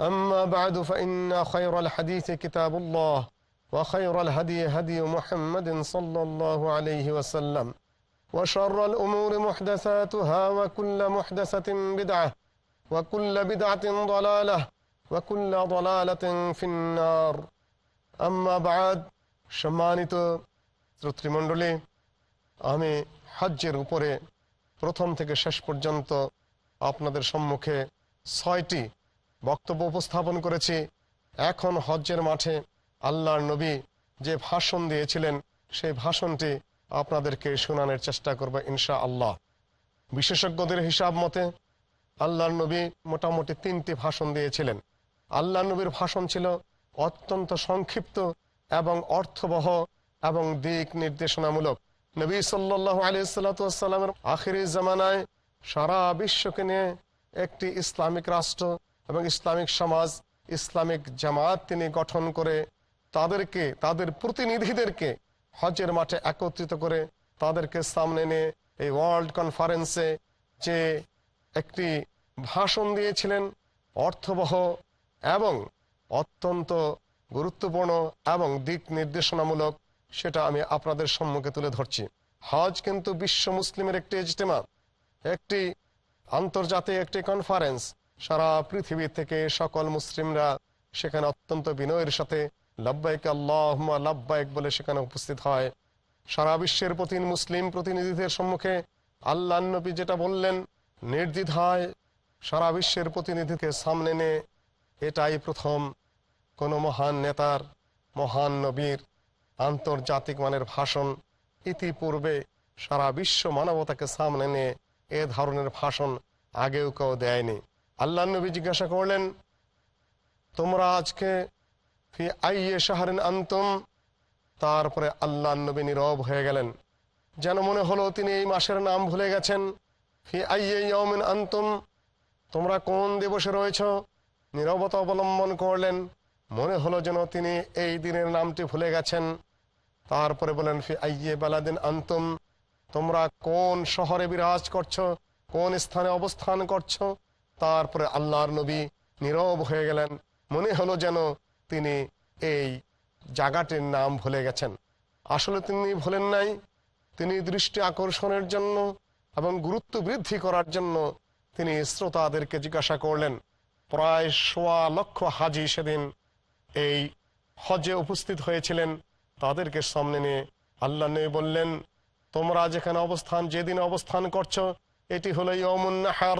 أما بعد فإن خير الحديث كتاب الله وخير الهدي هدي محمد صلى الله عليه وسلم وشر الأمور محدثاتها وكل محدثة بدعة وكل بدعة ضلالة وكل ضلالة في النار أما بعد সম্মানিত শ্রোতৃমণ্ডলী আমি হজ্জের উপরে প্রথম থেকে শেষ পর্যন্ত আপনাদের সম্মুখে ছয়টি বক্তব্য উপস্থাপন করেছি। এখন হজ্জের মাঠে আল্লাহর নবী যে ভাষণ দিয়েছিলেন, সেই ভাষণটি আপনাদেরকে শোনানোর চেষ্টা করবে ইনশা আল্লাহ বিশেষজ্ঞদের হিসাব মতে আল্লাহর নবী মোটামুটি তিনটি ভাষণ দিয়েছিলেন। আল্লাহ নবীর ভাষণ ছিল অত্যন্ত সংক্ষিপ্ত এবং অর্থবহ এবং দিক নির্দেশনামূলক। নবী সাল্লাহ আলিয়াল্লামের আখিরি জামানায় সারা বিশ্বকে নিয়ে একটি ইসলামিক রাষ্ট্র এবং ইসলামিক সমাজ, ইসলামিক জামাত তিনি গঠন করে তাদেরকে, তাদের প্রতিনিধিদেরকে হজের মাঠে একত্রিত করে তাদেরকে সামনে নিয়ে এই ওয়ার্ল্ড কনফারেন্সে যে একটি ভাষণ দিয়েছিলেন, অর্থবহ এবং অত্যন্ত গুরুত্বপূর্ণ এবং দিক নির্দেশনামূলক, সেটা আমি আপনাদের সম্মুখে তুলে ধরছি। হজ কিন্তু বিশ্ব মুসলিমের একটি ইজতেমা, একটি আন্তর্জাতিক একটি কনফারেন্স সারা পৃথিবী থেকে সকল মুসলিমরা সেখানে অত্যন্ত বিনয়ের সাথে লাব্বাইক আল্লাহ লাব্বাইক বলে সেখানে উপস্থিত হয়। সারা বিশ্বের প্রতি মুসলিম প্রতিনিধিদের সম্মুখে আল্লাহ নবী যেটা বললেন, নির্দ্বিধায় সারা বিশ্বের প্রতিনিধিকে সামনে নে এটাই প্রথম কোনো মহান নেতার, মহান নবীর আন্তর্জাতিক মানের ভাষণ। ইতিপূর্বে সারা বিশ্ব মানবতাকে সামনে নিয়ে এ ধরনের ভাষণ আগেও কেউ দেয়নি। আল্লাহ নবী জিজ্ঞাসা করলেন, তোমরা আজকে ফি আইয়ে শাহরিন আন্তম? তারপরে আল্লাহ নবী নীরব হয়ে গেলেন। যেন মনে হলো তিনি এই মাসের নাম ভুলে গেছেন। ফি আইয়ে ইয়মিন আন্তম? তোমরা কোন দিবসে রয়েছ? নীরবতা অবলম্বন করলেন। মনে হলো যেন তিনি এই দিনের নামটি ভুলে গেছেন। তারপরে বলেন, ফি আইয়ে বালাদিন আন্তম? তোমরা কোন শহরে বিরাজ করছ? কোন স্থানে অবস্থান করছ? তারপরে আল্লাহর নবী নীরব হয়ে গেলেন। মনে হলো যেন তিনি এই জায়গাটির নাম ভুলে গেছেন। আসলে তিনি ভুলেন নাই। তিনি দৃষ্টি আকর্ষণের জন্য এবং গুরুত্ব বৃদ্ধি করার জন্য তিনি শ্রোতাদেরকে জিজ্ঞাসা করলেন। প্রায় সোয়া লক্ষ হাজি সেদিন এই হজে উপস্থিত হয়েছিলেন। তাদেরকে সামনে নিয়ে আল্লাহ নবী বললেন, তোমরা যেখানে অবস্থান, যেদিন অবস্থান করছ, এটি হলো ইয়মুন্নাহার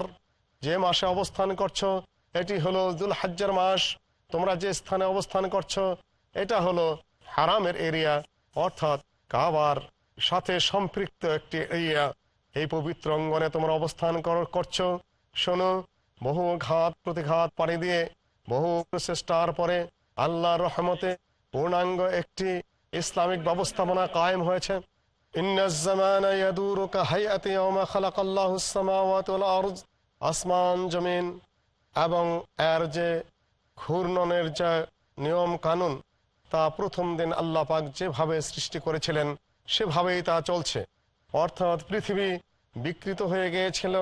যে মাসে অবস্থান করছ, এটি হলো দুল হাজ্জার মাস। তোমরা যে স্থানে অবস্থান করছ, এটা হলো হারামের এরিয়া, অর্থাৎ কাবার সাথে সম্পৃক্ত একটি এরিয়া। এই পবিত্র অঙ্গনে তোমরা অবস্থান করছ। শোনো, বহু ঘাত প্রতিঘাত পানি দিয়ে বহু প্রচেষ্টার পরে আল্লাহ রহমতে পূর্ণাঙ্গ একটি ইসলামিক ব্যবস্থাপনা কায়েম হয়েছে। আসমান জমিন এবং এর যে ঘূর্ণনের যে নিয়ম কানুন, তা প্রথম দিন আল্লাহ পাক যেভাবে সৃষ্টি করেছিলেন, সেভাবেই তা চলছে। অর্থাৎ পৃথিবী বিকৃত হয়ে গিয়েছিল,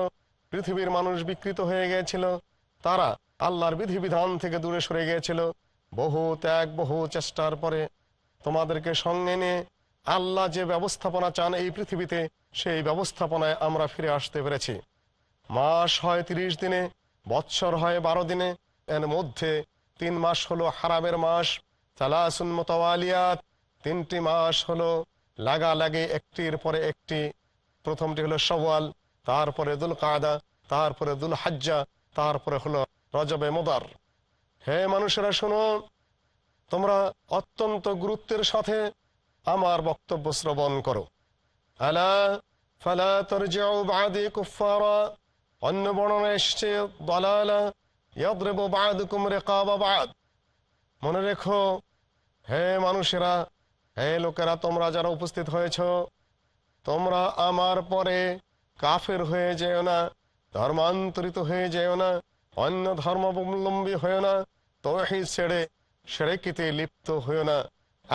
পৃথিবীর মানুষ বিকৃত হয়ে গিয়েছিল, তারা আল্লাহর বিধিবিধান থেকে দূরে সরে গিয়েছিল। বহু ত্যাগ, বহু চেষ্টার পরে তোমাদেরকে সঙ্গে নিয়ে আল্লাহ যে ব্যবস্থাপনা চান এই পৃথিবীতে, সেই ব্যবস্থাপনায় আমরা ফিরে আসতে পেরেছি। মাস হয় তিরিশ দিনে, বৎসর হয় বারো দিনে। এর মধ্যে তিন মাস হলো হারামের মাস তালাসুন মোতাওয়ালিয়াত। তিনটি মাস হলো লাগালাগি, একটির পরে একটি। প্রথমটি হলো সওয়াল তারপরে দুল কাদা তারপরে দুল হাজ্জা তারপরে হলো রজবে মোদার। হে মানুষেরা, শোনো, তোমরা অত্যন্ত গুরুত্বের সাথে আমার বক্তব্য শ্রবণ করো। আলা ফালা তরজিউ বাদি অন্য বর্ণনা এসছে মনে রেখো, হে মানুষেরা, হে লোকেরা, তোমরা যারা উপস্থিত হয়েছ, তোমরা আমার পরে কাফের হয়ে যেও না, ধর্মান্তরিত হয়ে যেও না, অন্য ধর্মাবলম্বী হয়েও না, তৌহিদ ছেড়ে সেরেকিতে লিপ্ত হয়েও না,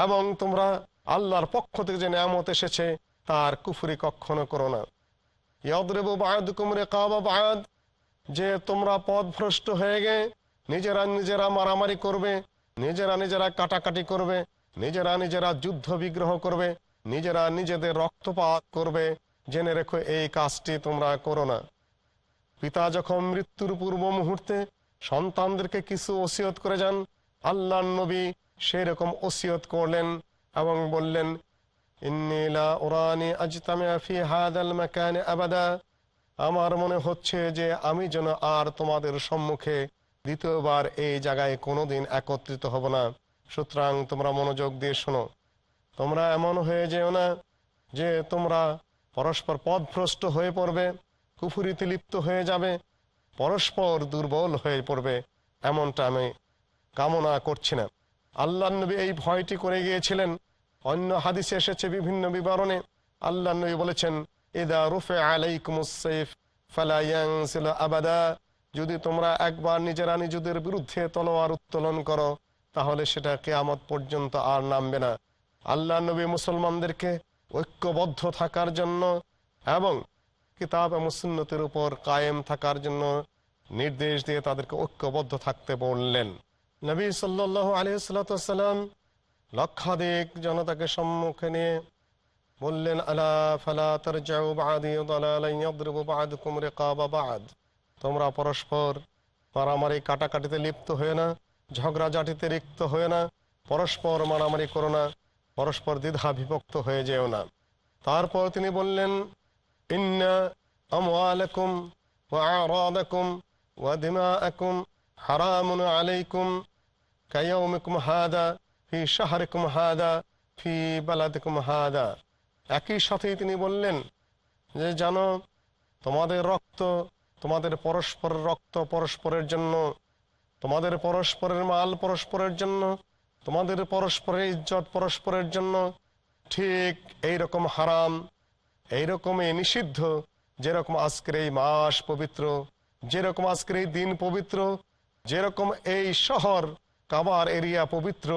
এবং তোমরা আল্লাহর পক্ষ থেকে যে নিয়ামত এসেছে, তার কুফুরি কখনো করো না। যে তোমরা পথ ভ্রষ্ট হয়ে গে, নিজেরা নিজেরা মারামারি করবে, নিজেরা নিজেরা কাটাকাটি করবে, নিজেরা নিজেরা যুদ্ধ বিগ্রহ করবে, নিজেরা নিজেদের রক্তপাত করবে। জেনে রেখো, এই কাজটি তোমরা করো না। পিতা যখন মৃত্যুর পূর্ব মুহূর্তে সন্তানদেরকে কিছু ওসিয়ত করে যান আল্লাহ নবী সেই রকম ওসিয়ত করলেন এবং বললেন ইন্নিলা ওরানি আজতামিয়া ফি হাদাল মাকানে আমার মনে হচ্ছে যে আমি যেন আর তোমাদের সম্মুখে দ্বিতীয়বার এই জায়গায় কোনোদিন একত্রিত হব না। সুতরাং তোমরা মনোযোগ দিয়ে শোনো। তোমরা এমন হয়ে যেও না যে তোমরা পরস্পর পথভ্রষ্ট হয়ে পড়বে, কুফুরিতে লিপ্ত হয়ে যাবে, পরস্পর দুর্বল হয়ে পড়বে, এমনটা আমি কামনা করছি না। আল্লাহ নবী এই ভয়টি করে গিয়েছিলেন অন্য হাদিসে এসেছে বিভিন্ন বিবরণে। আল্লাহ নবী বলেছেন, ইদা রুফে ফালাইয়াংসিল আবাদা। যদি তোমরা একবার নিজেরা নিজেদের বিরুদ্ধে তলোয়ার উত্তোলন করো, তাহলে সেটা কেয়ামত পর্যন্ত আর নামবে না। আল্লাহ নবী মুসলমানদেরকে ঐক্যবদ্ধ থাকার জন্য এবং কিতাব এবং সুন্নতের উপর কায়েম থাকার জন্য নির্দেশ দিয়ে তাদেরকে ঐক্যবদ্ধ থাকতে বললেন। নবী সাল্লাহ আলহিসাল্লাম লক্ষাধিক জনতাকে সম্মুখে নিয়ে বললেন, আলা ফালা বাদ তোমরা পরস্পর মারামারি কাটাকাটিতে লিপ্ত হয়ে না, ঝগড়াঝাটিতে রিক্ত হয়ে না, পরস্পর মারামারি করো না, পরস্পর দ্বিধা বিভক্ত হয়ে যেও না। তারপর তিনি বললেন ওয়া হারামুন আলাইকুম কায়াউমিকুম হাদা ফি ফি একই সাথেই তিনি বললেন যে, জানো, তোমাদের রক্ত, তোমাদের পরস্পরের রক্ত পরস্পরের জন্য, তোমাদের পরস্পরের মাল পরস্পরের জন্য, তোমাদের পরস্পরের ইজ্জত পরস্পরের জন্য, ঠিক এই রকম হারাম, এইরকমই নিষিদ্ধ, যেরকম আজকের এই মাস পবিত্র, যেরকম আজকের এই দিন পবিত্র, যেরকম এই শহর কাবার এরিয়া পবিত্র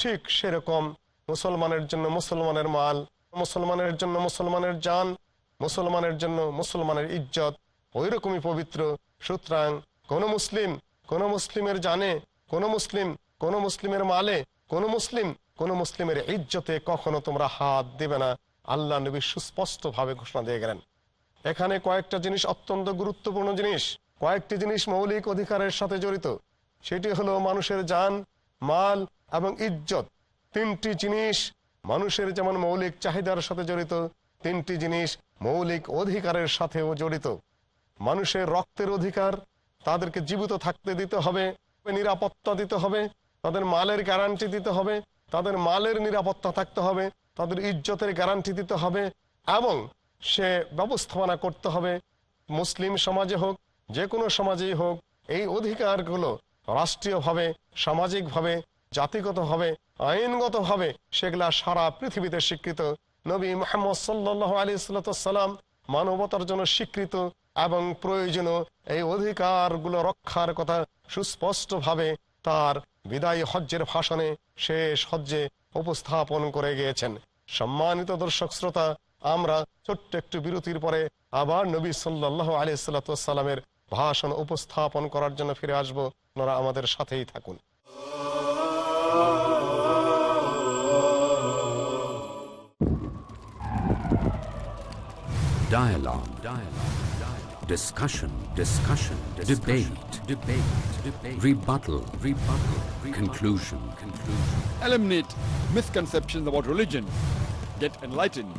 ঠিক সেরকম। মুসলমানের জন্য মুসলমানের মাল, মুসলমানের জন্য মুসলমানের জান, মুসলমানের জন্য মুসলমানের ইজ্জত। ওই রকমই পবিত্র। সুতরাং কোন মুসলিম, কোন মুসলিমের জানে, কোন মুসলিম, কোন মুসলিমের মালে, কোন মুসলিম, কোন মুসলিমের ইজ্জতে কখনো তোমরা হাত দেবে না। আল্লাহ নবী সুস্পষ্ট ভাবে ঘোষণা দিয়ে গেলেন। এখানে কয়েকটা জিনিস অত্যন্ত গুরুত্বপূর্ণ জিনিস। কয়েকটি জিনিস মৌলিক অধিকারের সাথে জড়িত। সেটি হলো মানুষের যান মাল এবং ইজ্জত। তিনটি জিনিস মানুষের যেমন মৌলিক চাহিদার সাথে জড়িত, তিনটি জিনিস মৌলিক অধিকারের সাথেও জড়িত। মানুষের রক্তের অধিকার, তাদেরকে জীবিত থাকতে দিতে হবে, নিরাপত্তা দিতে হবে, তাদের মালের গ্যারান্টি দিতে হবে, তাদের মালের নিরাপত্তা থাকতে হবে, তাদের ইজ্জতের গ্যারান্টি দিতে হবে এবং সে ব্যবস্থাপনা করতে হবে। মুসলিম সমাজে হোক যে কোনো সমাজেই হোক, এই অধিকারগুলো রাষ্ট্রীয়ভাবে, সামাজিকভাবে জাতিগতভাবে, আইনগতভাবে সেগুলা সারা পৃথিবীতে স্বীকৃত। নবী মোহাম্মদ সাল্লাহ আলী সাল্লাম মানবতার জন্য স্বীকৃত এবং প্রয়োজনীয় এই অধিকারগুলো রক্ষার কথা সুস্পষ্টভাবে তার বিদায়ী হজ্জের ভাষণে শেষ হজ্জে উপস্থাপন করে গিয়েছেন। সম্মানিত দর্শক শ্রোতা, আমরা ছোট্ট একটু বিরতির পরে আবার নবী সাল্লাহ আলি সাল্লামের ভাষণ উপস্থাপন করার জন্য ফিরে আসব। ওনারা আমাদের সাথেই থাকুন। Dialogue. Dialogue. Dialogue. Discussion. Discussion. Discussion. Debate. Debate. Debate. Rebuttal. Rebuttal. Rebuttal. Conclusion. Conclusion. Eliminate misconceptions about religion. Get enlightened.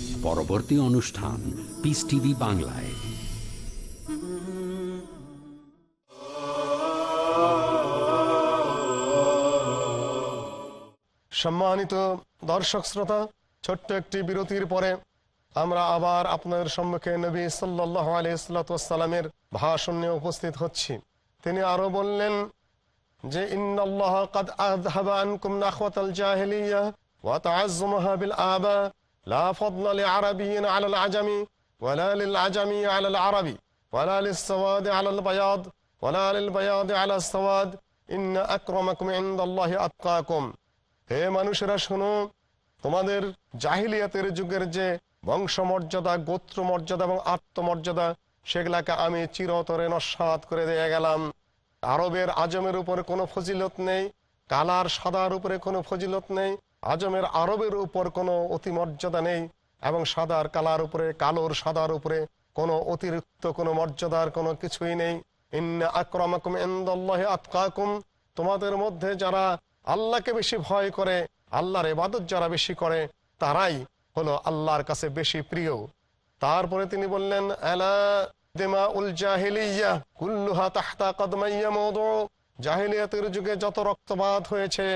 পরবর্তী অনুষ্ঠান পিস টিভি বাংলায়। সম্মানিত দর্শক শ্রোতা, ছোট্ট একটি বিরতির পরে আমরা আবার আপনার সম্মুখে নবী সাল্লাসাল্লামের ভাষণ নিয়ে উপস্থিত হচ্ছি। তিনি আরও বললেন যে ইন্নআল্লাহ আল আবা لا فضل لعربي على العجم ولا للعجمي على العربي ولا للسواد على البياض ولا للبياض على السواد إن أكرمكم عند الله أتقاكم হে মানুষেরা শোনো তোমাদের জাহিলিয়াতের যুগের যে বংশমর্যাদা গোত্র মর্যাদা এবং আত্মমর্যাদা সেগুলাকে আমি চিরতরে নস্বাত করে দিয়ে গেলাম আরবের আজমের উপরে কোনো ফজিলত নেই কালার সাদার উপরে কোনো ফজিলত নেই আজমের আরবের উপর কোনো অতিমর্যাদা নেই এবং সাদার কালার উপরে, কালোর সাদার উপরে কোনো অতিরিক্ত কোনো মর্যাদার কোনো কিছুই নেই। তোমাদের মধ্যে যারা আল্লাহকে বেশি ভয় করে, আল্লাহর এবাদত যারা বেশি করে, তারাই হলো আল্লাহর কাছে বেশি প্রিয়। তারপরে তিনি বললেন উল জাহিলিয়া তাহতা কদমাইয়া মৌদু। জাহিলিয়াতের যুগে যত রক্তপাত হয়েছে,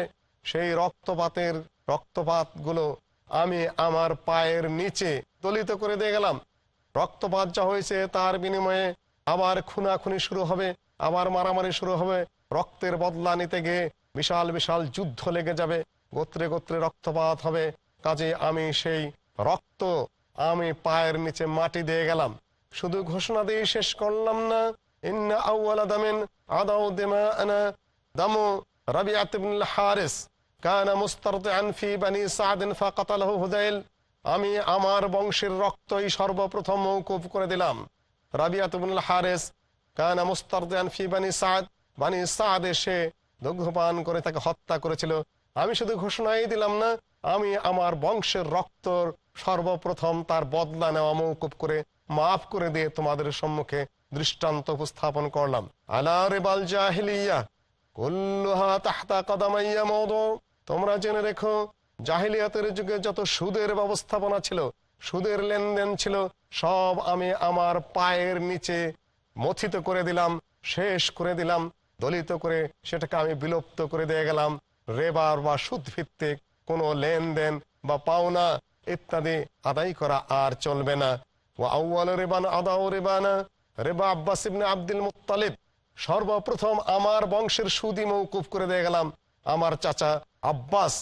সেই রক্তপাতের রক্তপাতগুলো আমি আমার পায়ের নিচে দলিত করে দিয়ে গেলাম। রক্তপাত যা হয়েছে তার বিনিময়ে আবার খুনাখুনি শুরু হবে, আবার মারামারি শুরু হবে। রক্তের বদলা নিতে গিয়ে বিশাল বিশাল যুদ্ধ লেগে যাবে, গোত্রে গোত্রে রক্তপাত হবে। কাজে আমি সেই রক্ত আমি পায়ের নিচে মাটি দিয়ে গেলাম। শুধু ঘোষণা দিয়ে শেষ করলাম না, ইন্না আউয়ালা দামিন আদাউ দিমা দামু রবি ইবনুল হারিস। কানা মুস্তারদিআন ফি বানি সাদ ফাকাতালাহু হুদাইল। আমি আমার বংশের রক্তই সর্বপ্রথম মৌকুফ করে দিলাম। রাবিআত ইবনুল হারিস, কানা মুস্তারদিআন ফি বানি সাদ বানি সাদ এসে দুগ্ধপান করে তাকে হত্যা করেছিল। আমি শুধু ঘোষণাই দিলাম না, আমি আমার বংশের রক্ত সর্বপ্রথম তার বদলা নেওয়া মৌকুব করে, মাফ করে দিয়ে তোমাদের সম্মুখে দৃষ্টান্ত উপস্থাপন করলাম। আলা রেবাল জাহিলিয়া, কুল্লুহা তাহতা কদামাইয়া মৌদু তোমরা জেনে রেখো, জাহিলিয়াতের যুগে যত সুদের ব্যবস্থাপনা ছিল, সুদের লেনদেন ছিল, সব আমি আমার পায়ের নিচে মথিত করে দিলাম, শেষ করে দিলাম, দলিত করে সেটাকে আমি বিলুপ্ত করে দিয়ে গেলাম। রেবার বা সুদ ভিত্তিক কোনো লেনদেন বা পাওনা ইত্যাদি আদায় করা আর চলবে না। ও আউ্বাল রেবান আদাও রেবানা। রেবা আব্বাস আব্দুল মুত্তালিব সর্বপ্রথম আমার বংশের সুদই মৌকুফ করে দিয়ে গেলাম। আমার চাচা আব্বাস,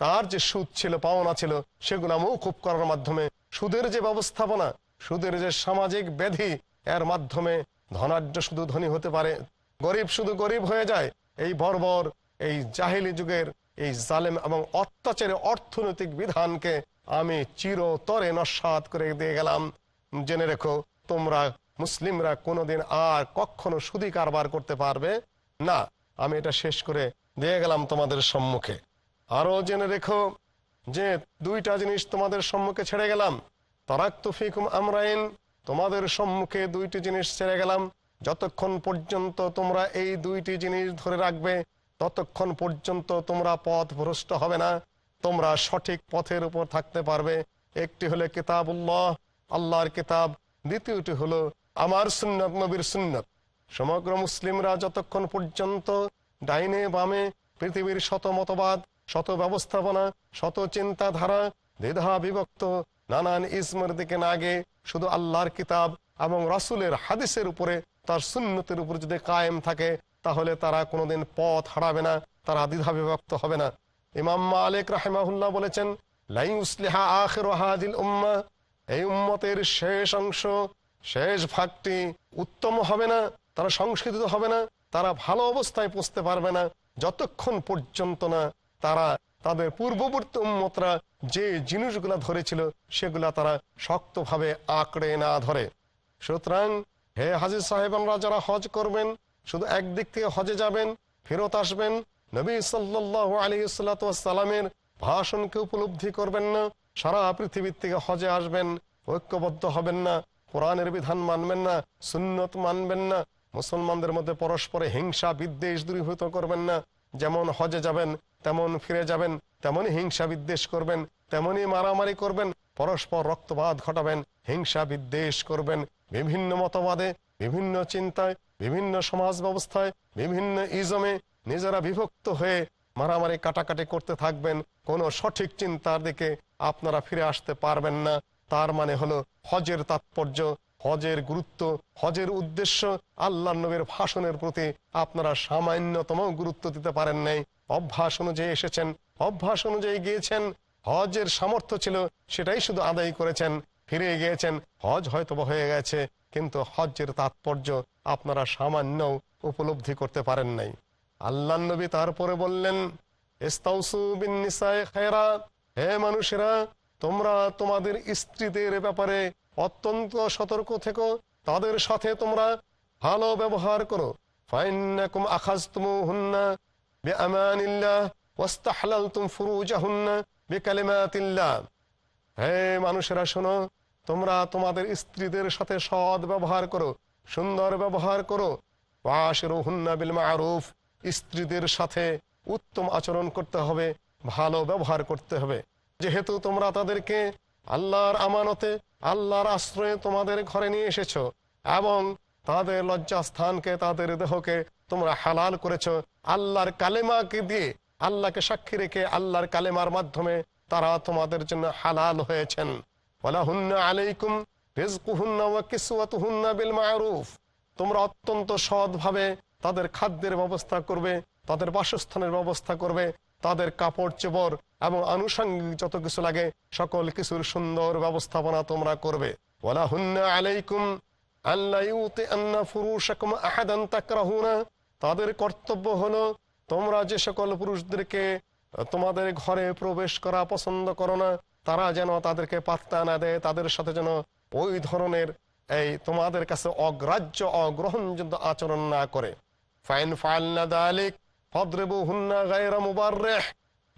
তার যে সুদ ছিল, পাওনা ছিল, সেগুলো মৌকুফ করার মাধ্যমে, সুদের যে ব্যবস্থাপনা, সুদের যে সামাজিক ব্যাধি, এর মাধ্যমে ধনাঢ্য শুধু ধনী হতে পারে। গরিব শুধু গরিব হয়ে যায়, এই বর্বর, এই জাহিলি যুগের, এই জালেম এবং অত্যাচারে অর্থনৈতিক বিধানকে আমি চিরতরে নস্বাত করে দিয়ে গেলাম। জেনে রেখো, তোমরা মুসলিমরা কোনোদিন আর কখনো সুদি কারবার করতে পারবে? না, আমি এটা শেষ করে দিয়ে গেলাম তোমাদের সম্মুখে। আরও জেনে রেখো যে দুইটা জিনিস তোমাদের সম্মুখে ছেড়ে গেলাম। তারাক তুফিকুম আমরাইন, তোমাদের সম্মুখে দুইটি জিনিস ছেড়ে গেলাম। যতক্ষণ পর্যন্ত তোমরা এই দুইটি জিনিস ধরে রাখবে, ততক্ষণ পর্যন্ত তোমরা পথ ভ্রষ্ট হবে না। তোমরা সঠিক পথের উপর থাকতে পারবে। একটি হলো কিতাবুল্লাহ, আল্লাহর কিতাব। দ্বিতীয়টি হলো আমার সুন্নত, নবীর সুন্নত। সমগ্র মুসলিমরা যতক্ষণ পর্যন্ত ডাইনে বামে পৃথিবীর শত মতবাদ, শত ব্যবস্থাপনা, শত চিন্তাধারা, দ্বিধা বিভক্ত, নানান ইসমের দিকে না গে শুধু আল্লাহর কিতাব এবং রাসুলের হাদিসের উপরে, তার সুন্নতের উপর যদি কায়েম থাকে, তাহলে তারা কোনোদিন পথ হারাবে না, তারা দ্বিধা বিভক্ত হবে না। ইমাম মালিক রাহেমাহুল্লাহ বলেছেন লাই উসলিহা আখের হাদিল উম্মা এই উম্মতের শেষ অংশ, শেষ ভাগটি উত্তম হবে না, তারা সংস্কৃত হবে না তারা ভালো অবস্থায় পৌঁছতে পারবে না। যতক্ষণ পর্যন্ত না তারা, তাদের পূর্ববর্তী উম্মতরা যে জিনিসগুলা ধরেছিল, সেগুলা তারা শক্তভাবে আঁকড়ে না ধরে। সুতরাং হে হাজির সাহেবানরা যারা হজ করবেন, শুধু একদিক থেকে হজে যাবেন, ফেরত আসবেন, নবী সাল্লাহ আলী সাল্লামের ভাষণকে উপলব্ধি করবেন না, সারা পৃথিবীর থেকে হজে আসবেন, ঐক্যবদ্ধ হবেন না, কোরআনের বিধান মানবেন না, সুন্নত মানবেন না মুসলমানদের মধ্যে পরস্পরে হিংসা, বিদ্বেষ দূরীভূত করবেন না। যেমন হজে যাবেন, তেমন ফিরে যাবেন, তেমনই হিংসা, বিদ্বেষ করবেন, তেমনই মারামারি করবেন, পরস্পর রক্তপাত ঘটাবেন, হিংসা, বিদ্বেষ করবেন। বিভিন্ন মতবাদে, বিভিন্ন চিন্তায়, বিভিন্ন সমাজ ব্যবস্থায়, বিভিন্ন ইজমে নিজেরা বিভক্ত হয়ে মারামারি কাটাকাটি করতে থাকবেন। কোনো সঠিক চিন্তার দিকে আপনারা ফিরে আসতে পারবেন না। তার মানে হলো হজের তাৎপর্য হজের গুরুত্ব, হজের উদ্দেশ্য আল্লাহ নবীর ভাষণের প্রতি আপনারা সামান্যতম গুরুত্ব দিতে পারেন নাই। অভ্যাস অনুযায়ী এসেছেন, অভ্যাস অনুযায়ী গিয়েছেন, হজের সামর্থ্য ছিল, সেটাই শুধু আদায় করেছেন, ফিরে গিয়েছেন, হজ হয়তো হয়ে গেছে, কিন্তু হজের তাৎপর্য আপনারা সামান্য উপলব্ধি করতে পারেন নাই। আল্লাহ নবী তারপরে বললেন হে মানুষেরা, তোমরা তোমাদের স্ত্রীদের ব্যাপারে অত্যন্ত সতর্ক থেকো। তাদের সাথে তোমরা ভালো ব্যবহার করো। মানুষেরা, শোনো, তোমরা তোমাদের স্ত্রীদের সাথে সৎ ব্যবহার করো, সুন্দর ব্যবহার করো। স্ত্রীদের সাথে উত্তম আচরণ করতে হবে, ভালো ব্যবহার করতে হবে। যেহেতু তোমরা তাদেরকে আল্লাহর আমানতে, আল্লাহর আশ্রয়ে তোমাদের ঘরে নিয়ে এসেছ এবং তাদের লজ্জাস্থানকে, তাদের দেহকে তোমরা হালাল করেছ। আল্লাহর কালেমাকে দিয়ে, আল্লাহকে সাক্ষী রেখে আল্লাহর কালেমার মাধ্যমে তারা তোমাদের জন্য হালাল হয়েছেন। আলাইকুম বিল তোমরা অত্যন্ত সৎভাবে তাদের খাদ্যের ব্যবস্থা করবে, তাদের বাসস্থানের ব্যবস্থা করবে, তাদের কাপড় চোপড় এবং আনুষঙ্গিক যত কিছু লাগে, সকল কিছুর সুন্দর ব্যবস্থাপনা তোমরা করবে। হুন্না আলাইকুম তাদের কর্তব্য হলো, তোমরা যে সকল পুরুষদেরকে তোমাদের ঘরে প্রবেশ করা পছন্দ করো না, তারা যেন তাদেরকে পাত্তা না দেয়, তাদের সাথে যেন ওই ধরনের এই তোমাদের কাছে অগ্রাহ্য, অগ্রহণযোগ্য আচরণ না করে। ফাইন ফাইলনা দালিক ফদ্রেবু হুন্না গায়রা মুবাররেহ।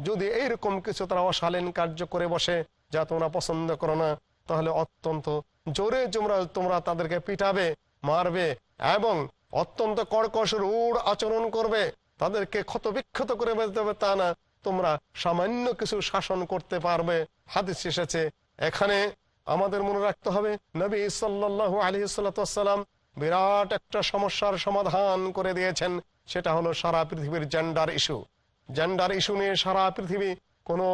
যদি এইরকম কিছু তারা অশালীন কার্য করে বসে, যা তোমরা পছন্দ করো না, তাহলে অত্যন্ত জোরে তোমরা তোমরা তাদেরকে পিটাবে, মারবে এবং অত্যন্ত কর্কশ রূঢ় আচরণ করবে। তাদেরকে ক্ষত বিক্ষত করে বেঁধে তা না, তোমরা সামান্য কিছু শাসন করতে পারবে। হাদিস এসেছে, এখানে আমাদের মনে রাখতে হবে, নবী সাল্লাহ আলী সাল্লাম বিরাট একটা সমস্যার সমাধান করে দিয়েছেন। সেটা হলো সারা পৃথিবীর জেন্ডার ইস্যু জেন্ডার ইস্যু নিয়ে সারা পৃথিবী কোনো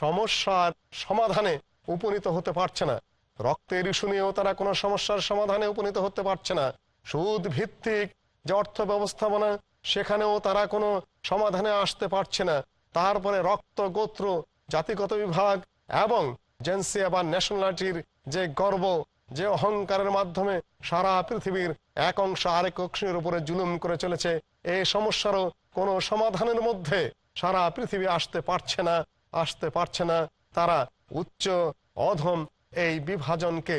সমস্যার সমাধানে উপনীত হতে পারছে না। রক্তের ইস্যু নিয়েও তারা কোনো সমস্যার সমাধানে উপনীত হতে পারছে না। সুদ ভিত্তিক যে অর্থ ব্যবস্থাপনা, সেখানেও তারা কোনো সমাধানে আসতে পারছে না। তারপরে রক্ত, গোত্র, জাতিগত বিভাগ এবং জেন্সিয়া বা ন্যাশনালিটির যে গর্ব, যে অহংকারের মাধ্যমে সারা পৃথিবীর এক অংশ আরেক অংশের উপরে জুলুম করে চলেছে এই সমস্যারও কোনো সমাধানের মধ্যে সারা পৃথিবী আসতে পারছে না, আসতে পারছে না। তারা উচ্চ, অধম এই বিভাজনকে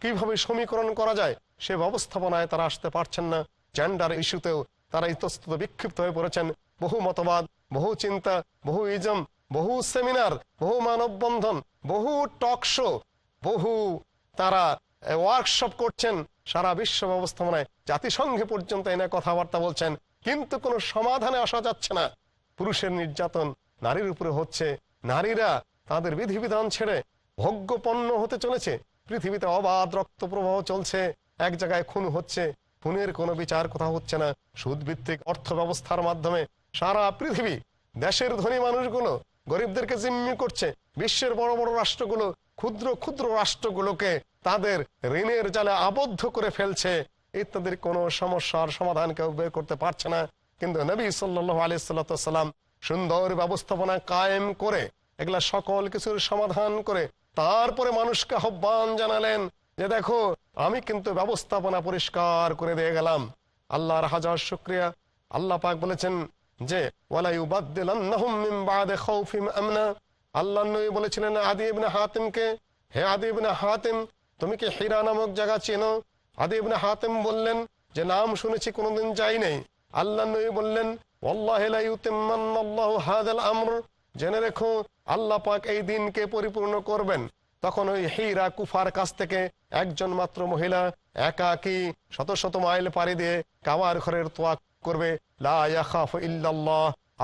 কীভাবে সমীকরণ করা যায় সে ব্যবস্থাপনায় তারা আসতে পারছেন না। জেন্ডার ইস্যুতেও তারা ইতস্তত বিক্ষিপ্ত হয়ে পড়েছেন। বহু মতবাদ, বহু চিন্তা, বহু ইজম বহু সেমিনার বহু মানববন্ধন, বহু টক শো বহু তারা ওয়ার্কশপ করছেন। সারা বিশ্ব ব্যবস্থাপনায় জাতিসংঘে পর্যন্ত এনে কথাবার্তা বলছেন। কিন্তু কোনো সমাধানে আসা যাচ্ছে না। পুরুষের নির্যাতন নারীর উপরে হচ্ছে। নারীরা তাদের বিধিবিধান ছেড়ে ভোগ্যপণ্য হতে চলেছে। পৃথিবীতে অবাধ রক্ত প্রবাহ চলছে। এক জায়গায় খুন হচ্ছে। খুনের কোনো বিচার কোথাও হচ্ছে না। সুদ ভিত্তিক অর্থ ব্যবস্থার মাধ্যমে সারা পৃথিবী দেশের ধনী মানুষগুলো গরিবদেরকে জিম্মি করছে। বিশ্বের বড় বড় রাষ্ট্রগুলো ক্ষুদ্র ক্ষুদ্র রাষ্ট্রগুলোকে তাদের ঋণের জালে আবদ্ধ করে ফেলছে। ইত্যাদির কোনো সমস্যার সমাধান কেউ বের করতে পারছে না। কিন্তু নবী সাল্লাহ আলিয়াল্লাম সুন্দর ব্যবস্থাপনা কায়েম করে, এগুলা সকল কিছুর সমাধান করে, তারপরে মানুষকে আহ্বান জানালেন যে দেখো, আমি কিন্তু ব্যবস্থাপনা পরিষ্কার করে দিয়ে গেলাম। আল্লাহর হাজার শুক্রিয়া। আল্লাহ পাক বলেছেন যে আল্লাহ নবী বলেছিলেন, আদি ইবনে হাতিমকে। হে আদি ইবনে হাতিম, তুমি কি হীরা নামক জায়গা চেনো? আদি ইবনে হাতিম বললেন যে, নাম শুনেছি, কোনোদিন যাই নাই। আল্লাহ নবী বললেন জেনে রেখো, আল্লাহ পাক এই দিনকে পরিপূর্ণ করবেন। তখন ওই হীরা কুফার কাছ থেকে একজন মাত্র মহিলা একাকী শত শত মাইল পাড়ি দিয়ে কাবার ঘরের তোয়াক করবে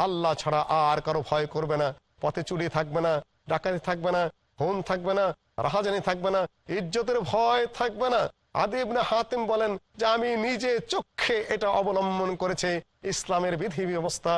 আল্লাহ ছাড়া আর কারও ভয় করবে না, পথে চুরি থাকবে না, ডাকাতি থাকবে না, খুন থাকবে না, রাহাজানি থাকবে না, ইজ্জতের ভয় থাকবে না। আদিবনে হাতিম বলেন যে আমি নিজে চোখে এটা অবলম্বন করেছে। ইসলামের বিধি ব্যবস্থা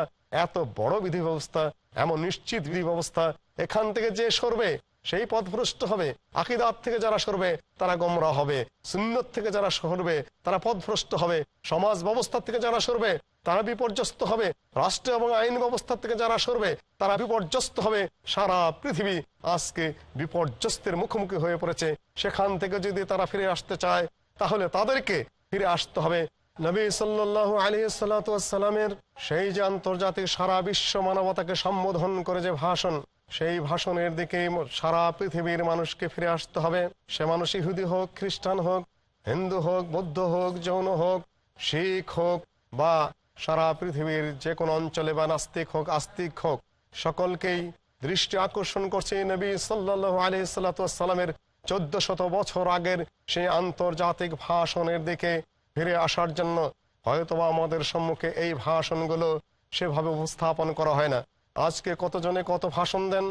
এত বড় বিধি ব্যবস্থা এমন নিশ্চিত বিধি ব্যবস্থা এখান থেকে যে সরবে, সেই পথভ্রষ্ট হবে। আকিদাত থেকে যারা সরবে, তারা গমরা হবে। সুন্নত থেকে যারা সরবে, তারা পথভ্রষ্ট হবে। সমাজ ব্যবস্থা থেকে যারা সরবে, তারা বিপর্যস্ত হবে। রাষ্ট্র এবং আইন ব্যবস্থা থেকে যারা সরবে, তারা বিপর্যস্ত হবে। সারা পৃথিবী আজকে বিপর্যস্তের মুখোমুখি হয়ে পড়েছে। সেখান থেকে যদি তারা ফিরে আসতে চায়, তাহলে তাদেরকে ফিরে আসতে হবে। নবী সাল্লাহ আলী সাল্লামের সেই যে আন্তর্জাতিক সারা বিশ্ব মানবতাকে সম্বোধন করে যে ভাষণ, সেই ভাষণের দিকে সারা পৃথিবীর মানুষকে ফিরে আসতে হবে। সে মানুষ ইহুদি হোক, খ্রিস্টান হোক, হিন্দু হোক, বৌদ্ধ হোক জৈন হোক, শিখ হোক বা সারা পৃথিবীর যে কোনো অঞ্চলে বা নাস্তিক হোক, আস্তিক হোক, সকলকেই দৃষ্টি আকর্ষণ করছে নবী সাল্লাহ আলি সাল্লামের চোদ্দ শত বছর আগের সেই আন্তর্জাতিক ভাষণের দিকে ফিরে আসার জন্য। হয়তোবা আমাদের সম্মুখে এই ভাষণগুলো সেভাবে উপস্থাপন করা হয় না। আজকে কতজনে কত ভাষণ দেন?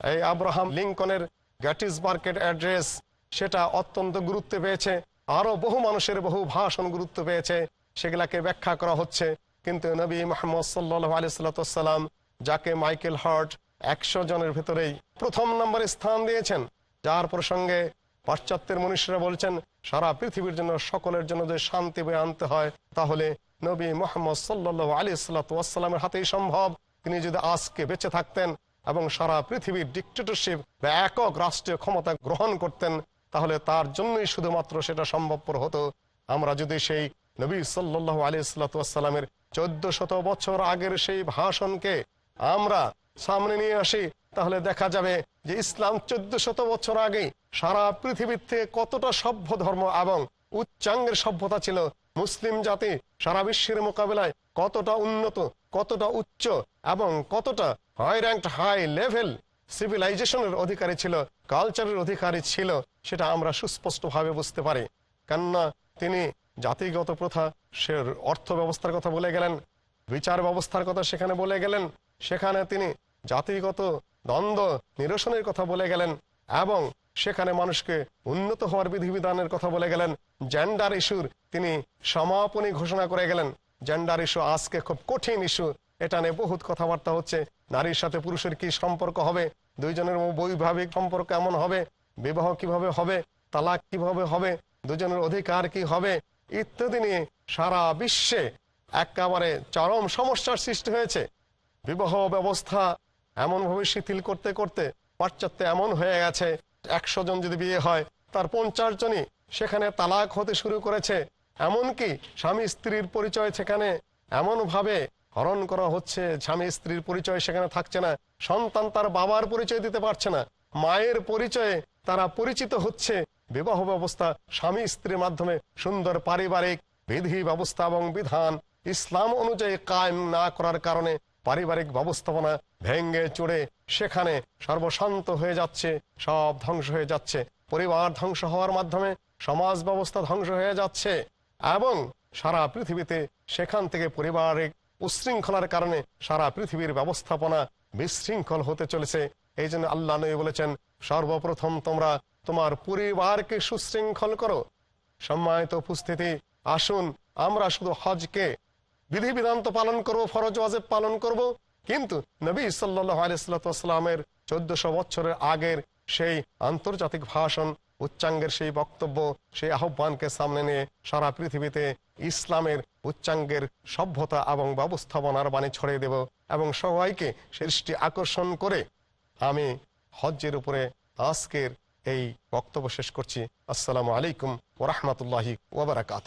এই আব্রাহাম লিঙ্কনের গ্যাটিসবার্গের অ্যাড্রেস, সেটা অত্যন্ত গুরুত্ব পেয়েছে। আরও বহু মানুষের বহু ভাষণ গুরুত্ব পেয়েছে। সেগুলাকে ব্যাখ্যা করা হচ্ছে। কিন্তু নবী মোহাম্মদ সাল্লাহ আলিয়াল্লাম যাকে মাইকেল হার্ট একশো জনের ভেতরেই প্রথম নম্বরে স্থান দিয়েছেন, যার প্রসঙ্গে পাশ্চাত্যের মনীষীরা বলছেন, সারা পৃথিবীর জন্য, সকলের জন্য যে শান্তি বয়ে আনতে হয়, তাহলে নবী মোহাম্মদ সাল্লাহ আলী সাল্লাতামের হাতেই সম্ভব। তিনি যদি আজকে বেঁচে থাকতেন এবং সারা পৃথিবীর ডিক্টেটরশিপ বা একক রাষ্ট্রীয় ক্ষমতা গ্রহণ করতেন, তাহলে তার জন্যই শুধুমাত্র সেটা সম্ভবপর হতো। আমরা যদি সেই নবী সাল্লাহ আলী সাল্লাতামের চোদ্দ শত বছর আগের সেই ভাষণকে আমরা সামনে নিয়ে আসি, তাহলে দেখা যাবে যে ইসলাম চোদ্দ শত বছর আগে সারা পৃথিবীর থেকে কতটা সভ্য ধর্ম এবং উচ্চাঙ্গের সভ্যতা ছিল, মুসলিম জাতি সারা বিশ্বের মোকাবেলায় কতটা উন্নত, কতটা উচ্চ এবং কতটা হাই র্যাঙ্ক হাই লেভেল সিভিলাইজেশনের অধিকারী ছিল কালচারের অধিকারী ছিল, সেটা আমরা সুস্পষ্টভাবে বুঝতে পারি। কেননা তিনি জাতিগত প্রথা সে অর্থ ব্যবস্থার কথা বলে গেলেন, বিচার ব্যবস্থার কথা সেখানে বলে গেলেন, সেখানে তিনি জাতিগত দ্বন্দ্ব নিরসনের কথা বলে গেলেন এবং সেখানে মানুষকে উন্নত হওয়ার বিধিবিধানের কথা বলে গেলেন। জেন্ডার ইস্যুর তিনি সমাপনী ঘোষণা করে গেলেন। জেন্ডার ইস্যু আজকে খুব কঠিন ইস্যু এটা নিয়ে বহুত কথাবার্তা হচ্ছে। নারীর সাথে পুরুষের কি সম্পর্ক হবে? দুইজনের বৈভাবিক সম্পর্ক এমন হবে? বিবাহ কীভাবে হবে? তালাক কীভাবে হবে? দুজনের অধিকার কি হবে? ইত্যাদি নিয়ে সারা বিশ্বে একেবারে চরম সমস্যার সৃষ্টি হয়েছে। বিবাহ ব্যবস্থা এমনভাবে শিথিল করতে করতে পাশ্চাত্যে এমন হয়ে গেছে, একশো জন যদি বিয়ে হয়, তার পঞ্চাশ জনই সেখানে তালাক হতে শুরু করেছে। এমনকি স্বামী স্ত্রীর পরিচয় সেখানে এমনভাবে হরণ করা হচ্ছে, স্বামী স্ত্রীর পরিচয় সেখানে থাকছে না, সন্তান তার বাবার পরিচয় দিতে পারছে না, মায়ের পরিচয়ে তারা পরিচিত হচ্ছে বিবাহ ব্যবস্থা, স্বামী স্ত্রীর মাধ্যমে সুন্দর পারিবারিক বিধি ব্যবস্থা এবং বিধান ইসলাম অনুযায়ী কায়েম না করার কারণে পারিবারিক ব্যবস্থাপনা ভেঙ্গে চড়ে সেখানে সর্বশান্ত হয়ে যাচ্ছে, সব ধ্বংস হয়ে যাচ্ছে। পরিবার ধ্বংস হওয়ার মাধ্যমে সমাজ ব্যবস্থা ধ্বংস হয়ে যাচ্ছে এবং সারা পৃথিবীতে সেখান থেকে পারিবারিক উশৃঙ্খলার কারণে সারা পৃথিবীর ব্যবস্থাপনা বিশৃঙ্খল হতে চলেছে। এই জন্য আল্লাহ বলেছেন, সর্বপ্রথম তোমরা তোমার পরিবারকে সুশৃঙ্খল করো। সম্মানিত উপস্থিতি, আসুন আমরা শুধু হজকে বিধিবিধান তো পালন করব, ফরজ ওয়াজেব পালন করব, কিন্তু নবী সাল্লাহ চোদ্দশো বছরের আগের সেই আন্তর্জাতিক ভাষণ, উচ্চাঙ্গের সেই বক্তব্য, সেই আহ্বানকে সামনে নিয়ে সারা পৃথিবীতে ইসলামের উচ্চাঙ্গের সভ্যতা এবং ব্যবস্থাপনার বাণী ছড়িয়ে দেব এবং সবাইকে সৃষ্টি আকর্ষণ করে আমি হজ্জের উপরে আজকের এই বক্তব্য শেষ করছি। আসসালামু আলাইকুম ওরহমতুল্লাহি ওবরাকাত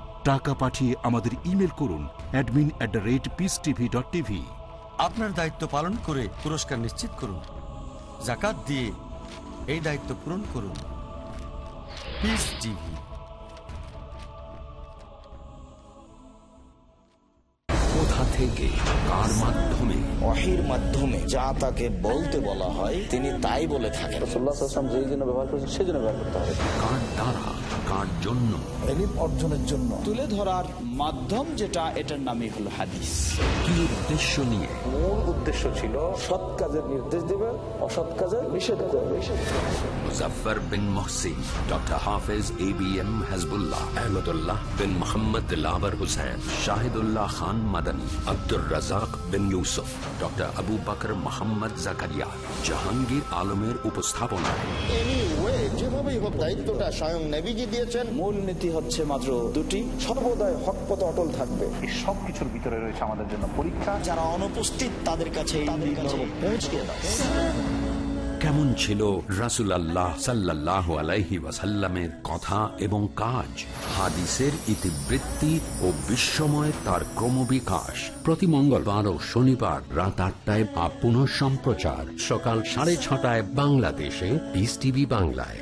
টাকা পাঠিয়ে আমাদের ইমেল করুন admin at the rate peace TV dot TV আপনার দায়িত্ব পালন করে পুরস্কার নিশ্চিত করুন। জাকাত দিয়ে এই দায়িত্ব পূরণ করুন। পিস টিভি কোথা থেকে কার মাধ্যমে? মাধ্যমে যা তাকে বলতে বলা হয় তিনি তাই বলে থাকেন। যেই জন্য ব্যবহার করেছেন সেই জন্য ব্যবহার করতে হবে। কার দ্বারা? কার জন্য। এলিম অর্জনের জন্য। তুলে ধরার মাধ্যম যেটা এটার নামই হলো হাদিস। কি উদ্দেশ্য নিয়ে? মূল উদ্দেশ্য ছিল সৎ কাজের নির্দেশ দেবে অসৎ কাজের নিষেধ করবে। Muzaffar bin Mohsin doctor Hafez A B M Hajbullah Ahmadullah বিন মোহাম্মদ লাভার হুসেন শাহিদুল্লাহ খান মাদানী আব্দুর রাজাক বিন ইউসুফ ডক্টর আবু বকর মোহাম্মদ জাকারিয়া জাহাঙ্গীর আলমের উপস্থাপনায়। যেভাবেই হোক দায়িত্বটা স্বয়ং নেভিজি দিয়েছেন। মূল নীতি হচ্ছে মাত্র দুটি সর্বদাই হক পথ অটল থাকবে। এই সব কিছুর ভিতরে রয়েছে আমাদের জন্য পরীক্ষা। যারা অনুপস্থিত তাদের কাছে দাও। কেমন ছিল রাসুল আল্লাহ সাল্লাহ আলাইহি ওয়াসাল্লামের কথা এবং কাজ? হাদিসের ইতিবৃত্তি ও বিশ্বময় তার ক্রমবিকাশ। প্রতি মঙ্গলবার ও শনিবার রাত আটটায় বা পুনঃ সম্প্রচার। সকাল সাড়ে ছটায় বাংলাদেশে পিস টিভি বাংলায়।